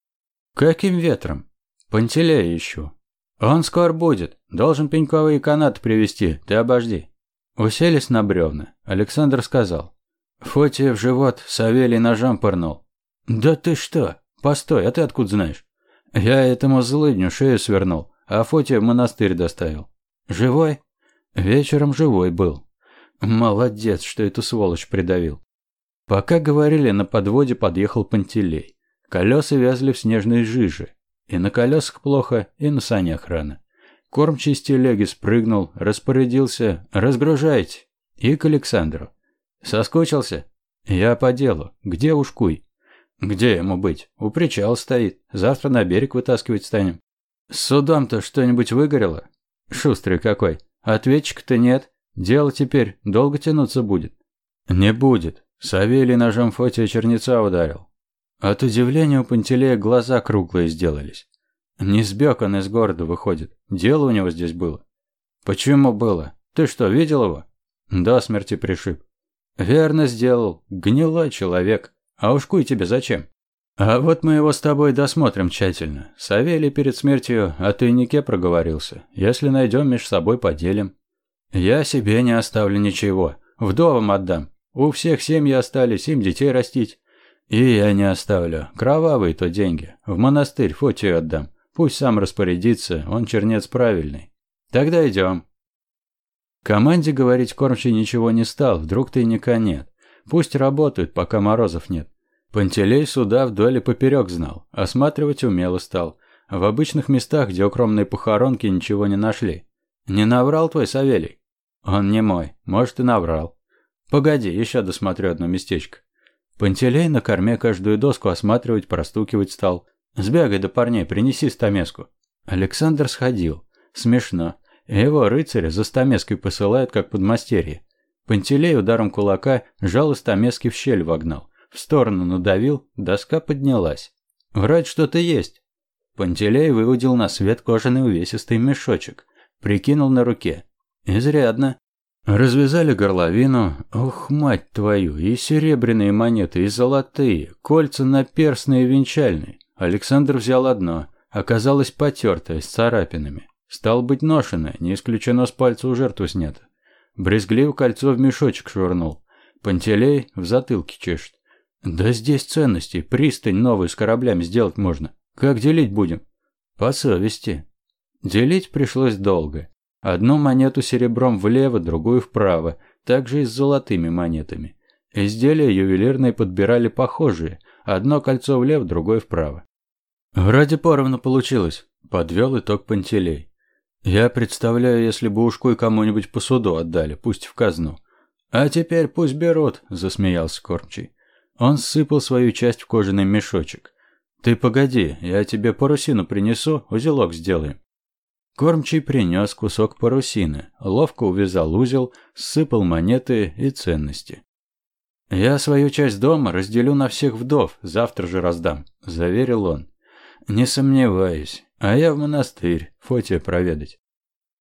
[SPEAKER 1] «Каким ветром?» «Пантелея ищу». «Он скоро будет. Должен пеньковые канаты привезти. Ты обожди». Уселись на бревна. Александр сказал. Фотия в живот Савелий ножом пырнул. «Да ты что? Постой, а ты откуда знаешь?» «Я этому злыдню шею свернул, а Фотия в монастырь доставил». «Живой?» «Вечером живой был». «Молодец, что эту сволочь придавил». Пока говорили, на подводе подъехал Пантелей. Колеса вязли в снежной жиже. И на колесах плохо, и на санях рано. Кормчий с телеги спрыгнул, распорядился «Разгружайте!» и к Александру. «Соскучился?» «Я по делу. Где Ушкуй?» «Где ему быть? У причала стоит. Завтра на берег вытаскивать станем». «С судом-то что-нибудь выгорело?» «Шустрый какой. Ответчика-то нет. Дело теперь долго тянуться будет». «Не будет. Савелий ножом Фотия Чернеца ударил. От удивления у Пантелея глаза круглые сделались. Не сбег он из города, выходит. Дело у него здесь было. Почему было? Ты что, видел его? До смерти пришиб. Верно сделал. Гнилой человек. А уж куй тебе зачем? А вот мы его с тобой досмотрим тщательно. Савелий перед смертью о тайнике проговорился. Если найдем, меж собой поделим. Я себе не оставлю ничего. Вдовам отдам. У всех семьи остались, им детей растить. И я не оставлю. Кровавые то деньги. В монастырь Фотию отдам. Пусть сам распорядится, он чернец правильный. Тогда идем. Команде говорить кормчий ничего не стал, вдруг тайника нет. Пусть работают, пока морозов нет. Пантелей суда вдоль и поперек знал, осматривать умело стал. В обычных местах, где укромные похоронки, ничего не нашли. Не наврал твой Савелий? Он не мой, может и наврал. Погоди, еще досмотрю одно местечко. Пантелей на корме каждую доску осматривать, простукивать стал. «Сбегай до парней, принеси стамеску». Александр сходил. Смешно. Его рыцаря за стамеской посылают, как подмастерье. Пантелей ударом кулака жал стамески в щель вогнал. В сторону надавил, доска поднялась. «Врать что-то есть». Пантелей выудил на свет кожаный увесистый мешочек. Прикинул на руке. «Изрядно. Развязали горловину, ох, мать твою, и серебряные монеты, и золотые, кольца наперстные и венчальные. Александр взял одно, оказалось потертое, с царапинами. Стал быть ношенное, не исключено с пальца у жертвы снято. Брезгливо кольцо в мешочек швырнул. Пантелей в затылке чешет. Да здесь ценности, пристань новую с кораблями сделать можно. Как делить будем? По совести. Делить пришлось долго. Одну монету серебром влево, другую вправо, также и с золотыми монетами. Изделия ювелирные подбирали похожие, одно кольцо влево, другое вправо. Вроде поровну получилось, подвел итог Пантелей. Я представляю, если бы ушку и кому-нибудь по суду отдали, пусть в казну. А теперь пусть берут, засмеялся Кормчий. Он сыпал свою часть в кожаный мешочек. Ты погоди, я тебе парусину принесу, узелок сделаем. Кормчий принес кусок парусины, ловко увязал узел, сыпал монеты и ценности. «Я свою часть дома разделю на всех вдов, завтра же раздам», – заверил он. «Не сомневаюсь. А я в монастырь, Фотия проведать».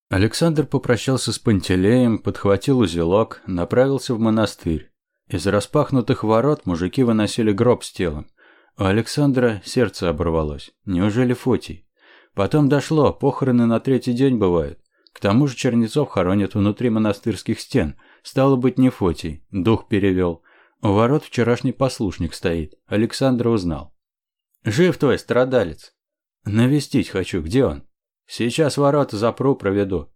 [SPEAKER 1] Александр попрощался с Пантелеем, подхватил узелок, направился в монастырь. Из распахнутых ворот мужики выносили гроб с телом. У Александра сердце оборвалось. Неужели Фотий? Потом дошло, похороны на третий день бывают. К тому же Чернецов хоронят внутри монастырских стен. Стало быть, не Фотий. Дух перевел. У ворот вчерашний послушник стоит. Александр узнал. «Жив твой страдалец?» «Навестить хочу. Где он?» «Сейчас ворота запру, проведу».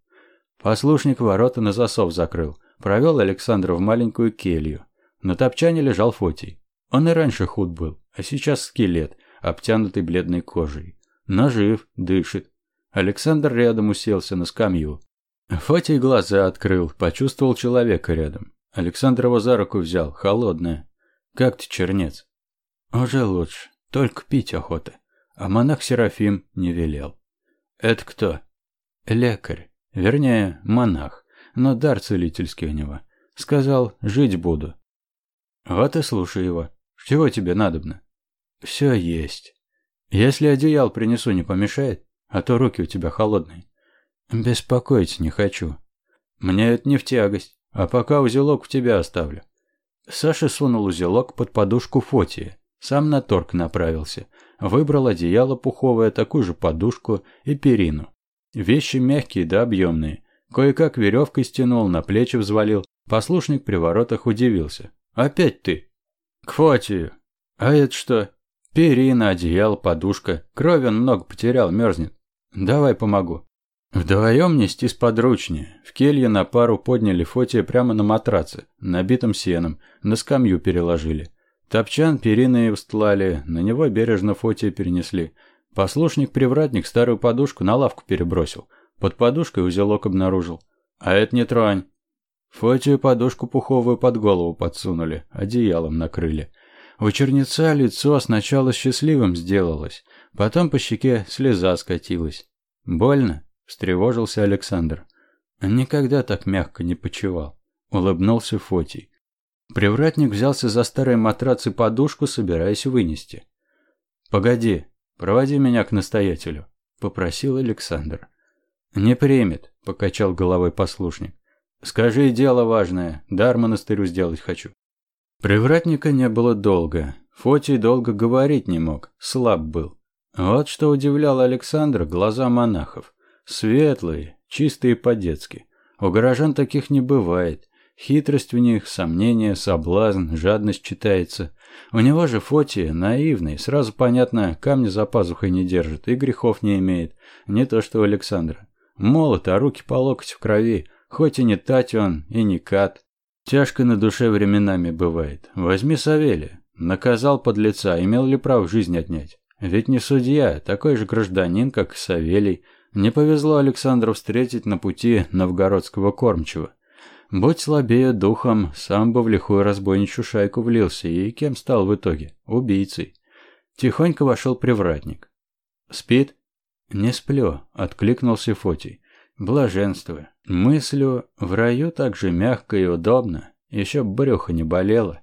[SPEAKER 1] Послушник ворота на засов закрыл. Провел Александра в маленькую келью. На топчане лежал Фотий. Он и раньше худ был, а сейчас скелет, обтянутый бледной кожей. Нажив, дышит. Александр рядом уселся на скамью. Фатий глаза открыл, почувствовал человека рядом. Александр его за руку взял, холодная. «Как ты, чернец?» «Уже лучше, только пить охота». А монах Серафим не велел. «Это кто?» «Лекарь. Вернее, монах. Но дар целительский у него. Сказал, жить буду. Вот и слушай его. Чего тебе надобно? Все есть. Если одеял принесу, не помешает? А то руки у тебя холодные. Беспокоить не хочу. Мне это не в тягость. А пока узелок в тебя оставлю. Саша сунул узелок под подушку Фотии. Сам на торг направился. Выбрал одеяло пуховое, такую же подушку и перину. Вещи мягкие да объемные. Кое-как веревкой стянул, на плечи взвалил. Послушник при воротах удивился. «Опять ты?» «К Фотию». «А это что?» «Перина, одеяло, подушка. Крови он много потерял, мерзнет. Давай помогу». Вдвоем нести сподручнее. В келье на пару подняли Фотия прямо на матраце, набитом сеном, на скамью переложили. Топчан перины устлали, на него бережно Фотия перенесли. Послушник-привратник старую подушку на лавку перебросил. Под подушкой узелок обнаружил. А это не тронь. Фотию подушку пуховую под голову подсунули, одеялом накрыли. У черница лицо сначала счастливым сделалось, потом по щеке слеза скатилась. Больно? встревожился Александр. Никогда так мягко не почевал, улыбнулся Фотий. Привратник взялся за старый матрац и подушку, собираясь вынести. Погоди, проводи меня к настоятелю, попросил Александр. Не примет, покачал головой послушник. Скажи, дело важное, дар монастырю сделать хочу. Привратника не было долго. Фотий долго говорить не мог, слаб был. Вот что удивляло Александра глаза монахов. Светлые, чистые по-детски. У горожан таких не бывает. Хитрость в них, сомнение, соблазн, жадность читается. У него же Фотия наивный, сразу понятно, камни за пазухой не держит и грехов не имеет. Не то что у Александра. Молот, а руки по локоть в крови. Хоть и не тать он, и не кат. Тяжко на душе временами бывает. Возьми Савелия. Наказал подлеца, имел ли право жизнь отнять? Ведь не судья, такой же гражданин, как и Савелий. Не повезло Александру встретить на пути новгородского кормчего. Будь слабее духом, сам бы в лихую разбойничью шайку влился и кем стал в итоге? Убийцей. Тихонько вошел привратник. «Спит?» «Не сплю», — откликнулся Фотий. «Блаженство. Мыслю, в раю так же мягко и удобно. Еще брюхо не болело.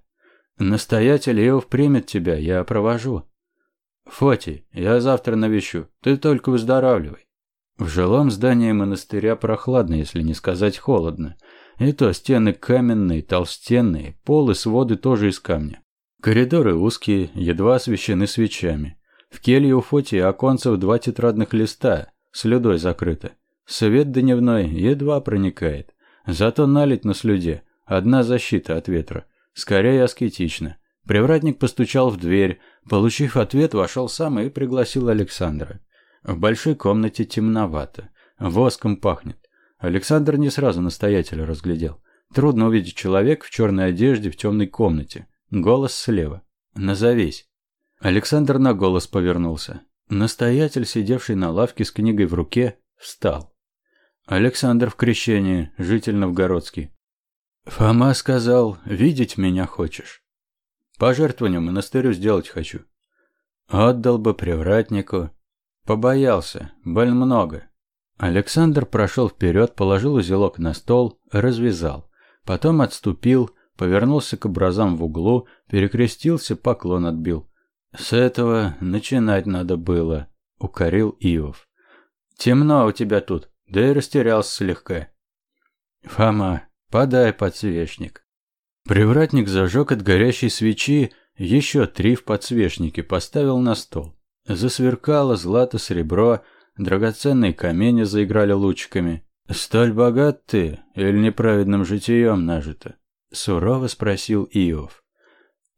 [SPEAKER 1] Настоятель Иов примет тебя, я провожу». «Фотий, я завтра навещу. Ты только выздоравливай». В жилом здании монастыря прохладно, если не сказать холодно. И то стены каменные, толстенные, пол и своды тоже из камня. Коридоры узкие, едва освещены свечами. В келье у Фотии оконцев два тетрадных листа, слюдой закрыто. Свет дневной едва проникает. Зато налить на слюде одна защита от ветра. Скорее аскетично. Привратник постучал в дверь, получив ответ, вошел сам и пригласил Александра. В большой комнате темновато. Воском пахнет. Александр не сразу настоятеля разглядел. Трудно увидеть человека в черной одежде в темной комнате. Голос слева. «Назовись». Александр на голос повернулся. Настоятель, сидевший на лавке с книгой в руке, встал. Александр в крещении, житель новгородский. Фома сказал, видеть меня хочешь. Пожертвование монастырю сделать хочу. Отдал бы привратнику, Побоялся, боль много. Александр прошел вперед, положил узелок на стол, развязал. Потом отступил, повернулся к образам в углу, перекрестился, поклон отбил. С этого начинать надо было, укорил Иов. Темно у тебя тут, да и растерялся слегка. Фома, подай подсвечник. Привратник зажег от горящей свечи еще три в подсвечнике, поставил на стол. Засверкало злато-серебро, драгоценные камни заиграли лучиками. «Столь богат ты или неправедным житием нажито?» — сурово спросил Иов.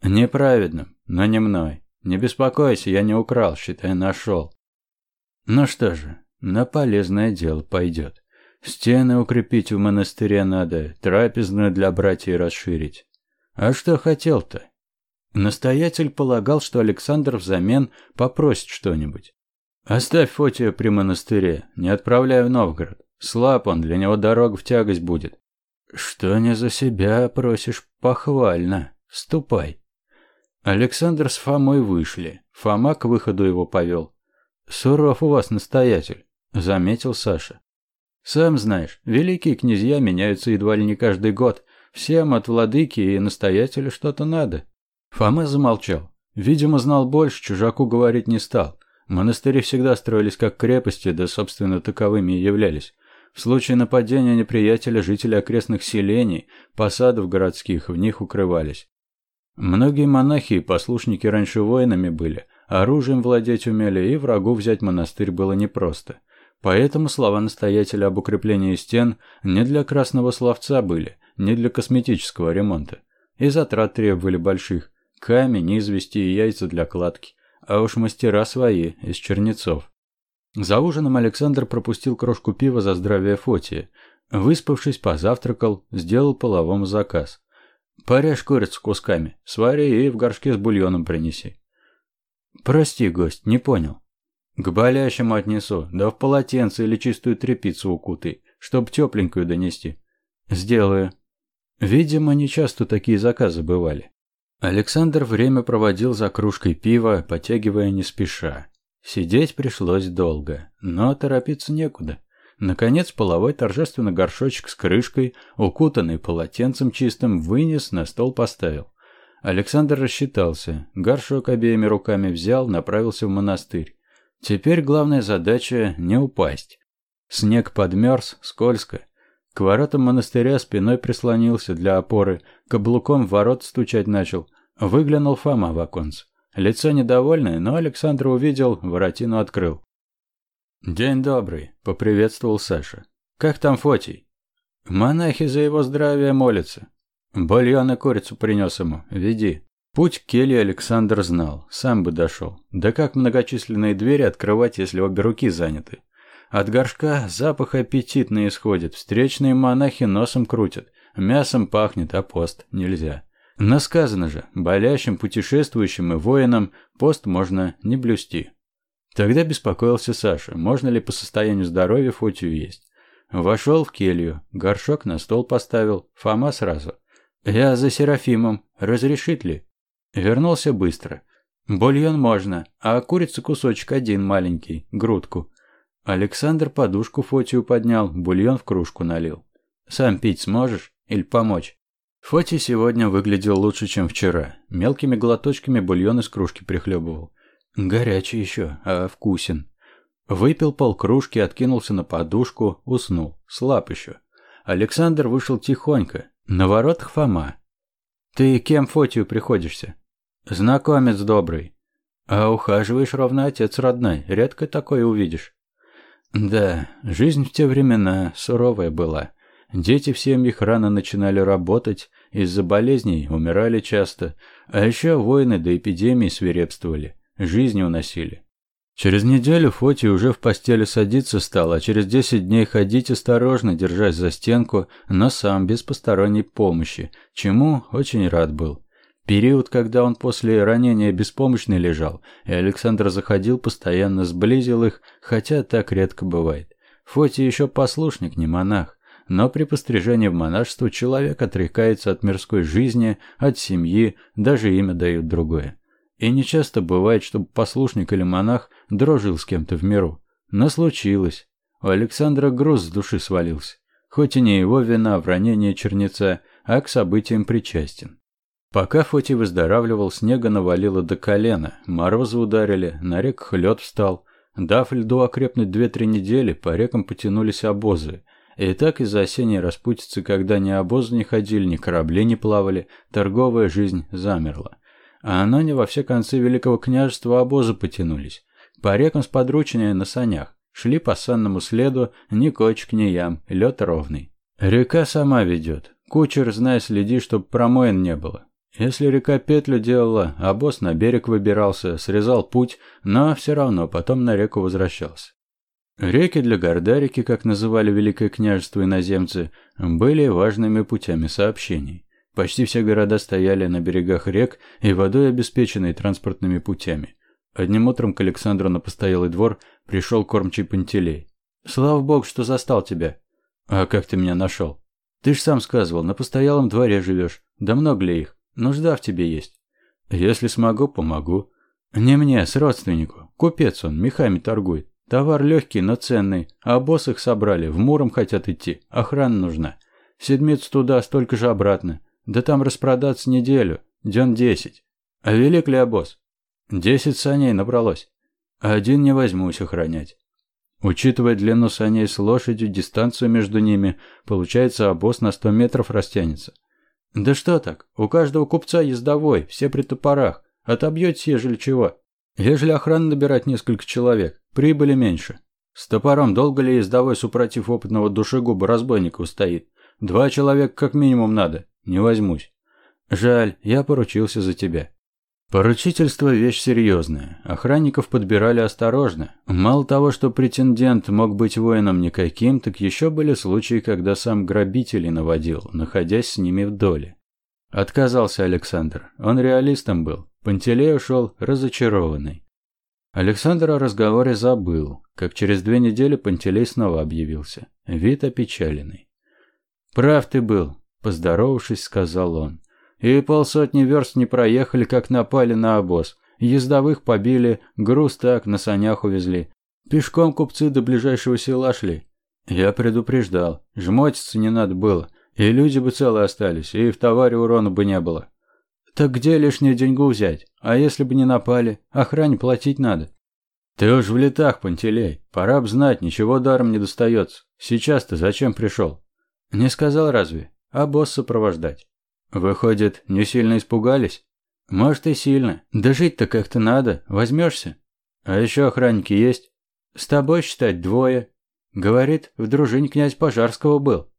[SPEAKER 1] «Неправедным, но не мной. Не беспокойся, я не украл, считай, нашел». «Ну что же, на полезное дело пойдет. Стены укрепить в монастыре надо, трапезную для братьев расширить. А что хотел-то?» Настоятель полагал, что Александр взамен попросит что-нибудь. «Оставь Фотия при монастыре, не отправляй в Новгород. Слаб он, для него дорога в тягость будет». «Что не за себя просишь, похвально. Ступай». Александр с Фомой вышли. Фома к выходу его повел. «Суров у вас настоятель», — заметил Саша. «Сам знаешь, великие князья меняются едва ли не каждый год. Всем от владыки и настоятеля что-то надо. Фома замолчал. Видимо, знал больше, чужаку говорить не стал. Монастыри всегда строились как крепости, да, собственно, таковыми и являлись. В случае нападения неприятеля жители окрестных селений, посадов городских в них укрывались. Многие монахи и послушники раньше воинами были, оружием владеть умели, и врагу взять монастырь было непросто. Поэтому слова настоятеля об укреплении стен не для красного словца были, не для косметического ремонта. И затрат требовали больших. Камень, извести и яйца для кладки. А уж мастера свои, из чернецов. За ужином Александр пропустил крошку пива за здравие Фотия. Выспавшись, позавтракал, сделал половому заказ. «Порежь курицу кусками, свари и в горшке с бульоном принеси». «Прости, гость, не понял». «К болящему отнесу, да в полотенце или чистую тряпицу укутай, чтоб тепленькую донести». «Сделаю». Видимо, нечасто такие заказы бывали. Александр время проводил за кружкой пива, потягивая не спеша. Сидеть пришлось долго, но торопиться некуда. Наконец половой торжественно горшочек с крышкой, укутанный полотенцем чистым, вынес, на стол поставил. Александр рассчитался, горшок обеими руками взял, направился в монастырь. Теперь главная задача – не упасть. Снег подмерз, скользко. К воротам монастыря спиной прислонился для опоры, каблуком в ворот стучать начал. Выглянул Фома в оконце. Лицо недовольное, но Александр увидел, воротину открыл. «День добрый», — поприветствовал Саша. «Как там Фотий?» «Монахи за его здравие молятся. Бульон и курицу принес ему. Веди». Путь к келье Александр знал, сам бы дошел. Да как многочисленные двери открывать, если обе руки заняты? От горшка запах аппетитный исходит, встречные монахи носом крутят. Мясом пахнет, а пост нельзя. Но сказано же, болящим, путешествующим и воинам пост можно не блюсти. Тогда беспокоился Саша, можно ли по состоянию здоровья Фотию есть. Вошел в келью, горшок на стол поставил, Фома сразу. «Я за Серафимом, разрешит ли?» Вернулся быстро. «Бульон можно, а курица кусочек один маленький, грудку». Александр подушку Фотию поднял, бульон в кружку налил. «Сам пить сможешь? Или помочь?» Фоти сегодня выглядел лучше, чем вчера. Мелкими глоточками бульон из кружки прихлебывал. Горячий еще, а вкусен. Выпил полкружки, откинулся на подушку, уснул. Слаб еще. Александр вышел тихонько. На воротах Фома. «Ты кем Фотию приходишься?» «Знакомец добрый». «А ухаживаешь ровно отец родной. Редко такое увидишь». «Да, жизнь в те времена суровая была». Дети в семьях рано начинали работать, из-за болезней умирали часто, а еще войны до эпидемии свирепствовали, жизни уносили. Через неделю Фоти уже в постели садиться стал, а через десять дней ходить осторожно, держась за стенку, но сам, без посторонней помощи, чему очень рад был. Период, когда он после ранения беспомощный лежал, и Александр заходил, постоянно сблизил их, хотя так редко бывает. Фоти еще послушник, не монах. Но при пострижении в монашество человек отрекается от мирской жизни, от семьи, даже имя дают другое. И нечасто бывает, чтобы послушник или монах дружил с кем-то в миру. Но случилось. У Александра груз с души свалился. Хоть и не его вина в ранении чернеца, а к событиям причастен. Пока Фоти выздоравливал, снега навалило до колена, морозы ударили, на реках лед встал. Дав льду окрепнуть две-три недели, по рекам потянулись обозы, и так из-за осенней распутицы, когда ни обозы не ходили, ни корабли не плавали, торговая жизнь замерла. А на не во все концы Великого княжества обозы потянулись. По рекам с подручнее на санях. Шли по санному следу ни кочек, ни ям, лед ровный. Река сама ведет. Кучер, знай, следи, чтоб промоин не было. Если река петлю делала, а босс на берег выбирался, срезал путь, но все равно потом на реку возвращался. Реки для Гордарики, как называли Великое княжество иноземцы, были важными путями сообщений. Почти все города стояли на берегах рек и водой обеспеченные транспортными путями. Одним утром к Александру на постоялый двор пришел кормчий Пантелей. «Слава богу, что застал тебя». «А как ты меня нашел?» «Ты ж сам сказывал, на постоялом дворе живешь. Да много ли их? Нужда в тебе есть». «Если смогу, помогу». «Не мне, с родственнику. Купец он, мехами торгует. Товар легкий, но ценный, а босс их собрали, в Муром хотят идти, охрана нужна. Седмицу туда, столько же обратно. Да там распродаться неделю, дён десять. А велик ли обоз? Десять саней набралось. Один не возьмусь охранять. Учитывая длину саней с лошадью, дистанцию между ними, получается, обоз на сто метров растянется. Да что так, у каждого купца ездовой, все при топорах. Отобьетесь, ежели чего. Ежели охрану набирать несколько человек, прибыли меньше. С топором долго ли ездовой супротив опытного душегуба разбойника устоит? Два человека как минимум надо, не возьмусь. Жаль, я поручился за тебя. Поручительство – вещь серьезная. Охранников подбирали осторожно. Мало того, что претендент мог быть воином никаким, так еще были случаи, когда сам грабителей наводил, находясь с ними в доле. Отказался Александр. Он реалистом был. Пантелей ушел разочарованный. Александр о разговоре забыл, как через две недели Пантелей снова объявился. Вид опечаленный. «Прав ты был», – поздоровавшись, сказал он. И полсотни верст не проехали, как напали на обоз. Ездовых побили, груз так на санях увезли. Пешком купцы до ближайшего села шли. Я предупреждал, жмотиться не надо было, и люди бы целые остались, и в товаре урона бы не было. Так где лишнюю деньгу взять? А если бы не напали, охране платить надо. Ты уж в летах, Пантелей, пора б знать, ничего даром не достается. Сейчас-то зачем пришел? Не сказал разве? А босс сопровождать. Выходит, не сильно испугались? Может и сильно. Да жить-то как-то надо. Возьмешься? А еще охранники есть? С тобой, считать, двое. Говорит, в дружине князь Пожарского был.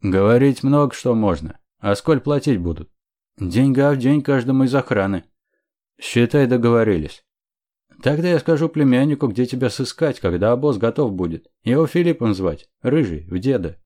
[SPEAKER 1] Говорить много что можно. А сколь платить будут? Деньга в день каждому из охраны. Считай, договорились. Тогда я скажу племяннику, где тебя сыскать, когда обоз готов будет. Его Филиппом звать, рыжий, в деда.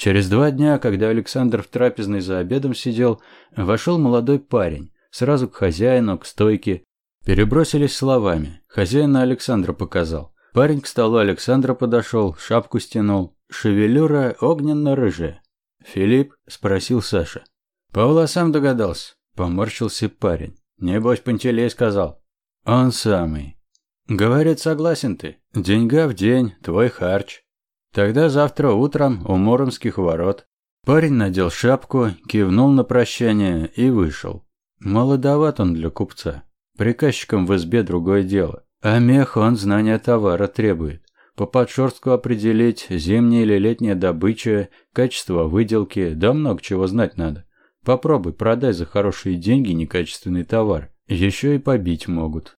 [SPEAKER 1] Через два дня, когда Александр в трапезной за обедом сидел, вошел молодой парень, сразу к хозяину, к стойке. Перебросились словами. Хозяин на Александра показал. Парень к столу Александра подошел, шапку стянул. Шевелюра огненно-рыжая. «Филипп?» – спросил Саша. «По волосам догадался», – поморщился парень. «Небось, Пантелей сказал». «Он самый». «Говорит, согласен ты. Деньга в день, твой харч». Тогда завтра утром у Муромских ворот. Парень надел шапку, кивнул на прощание и вышел. Молодоват он для купца. Приказчикам в избе другое дело. А мех он знания товара требует. По подшерстку определить, зимняя или летняя добыча, качество выделки, да много чего знать надо. Попробуй, продай за хорошие деньги некачественный товар. Еще и побить могут.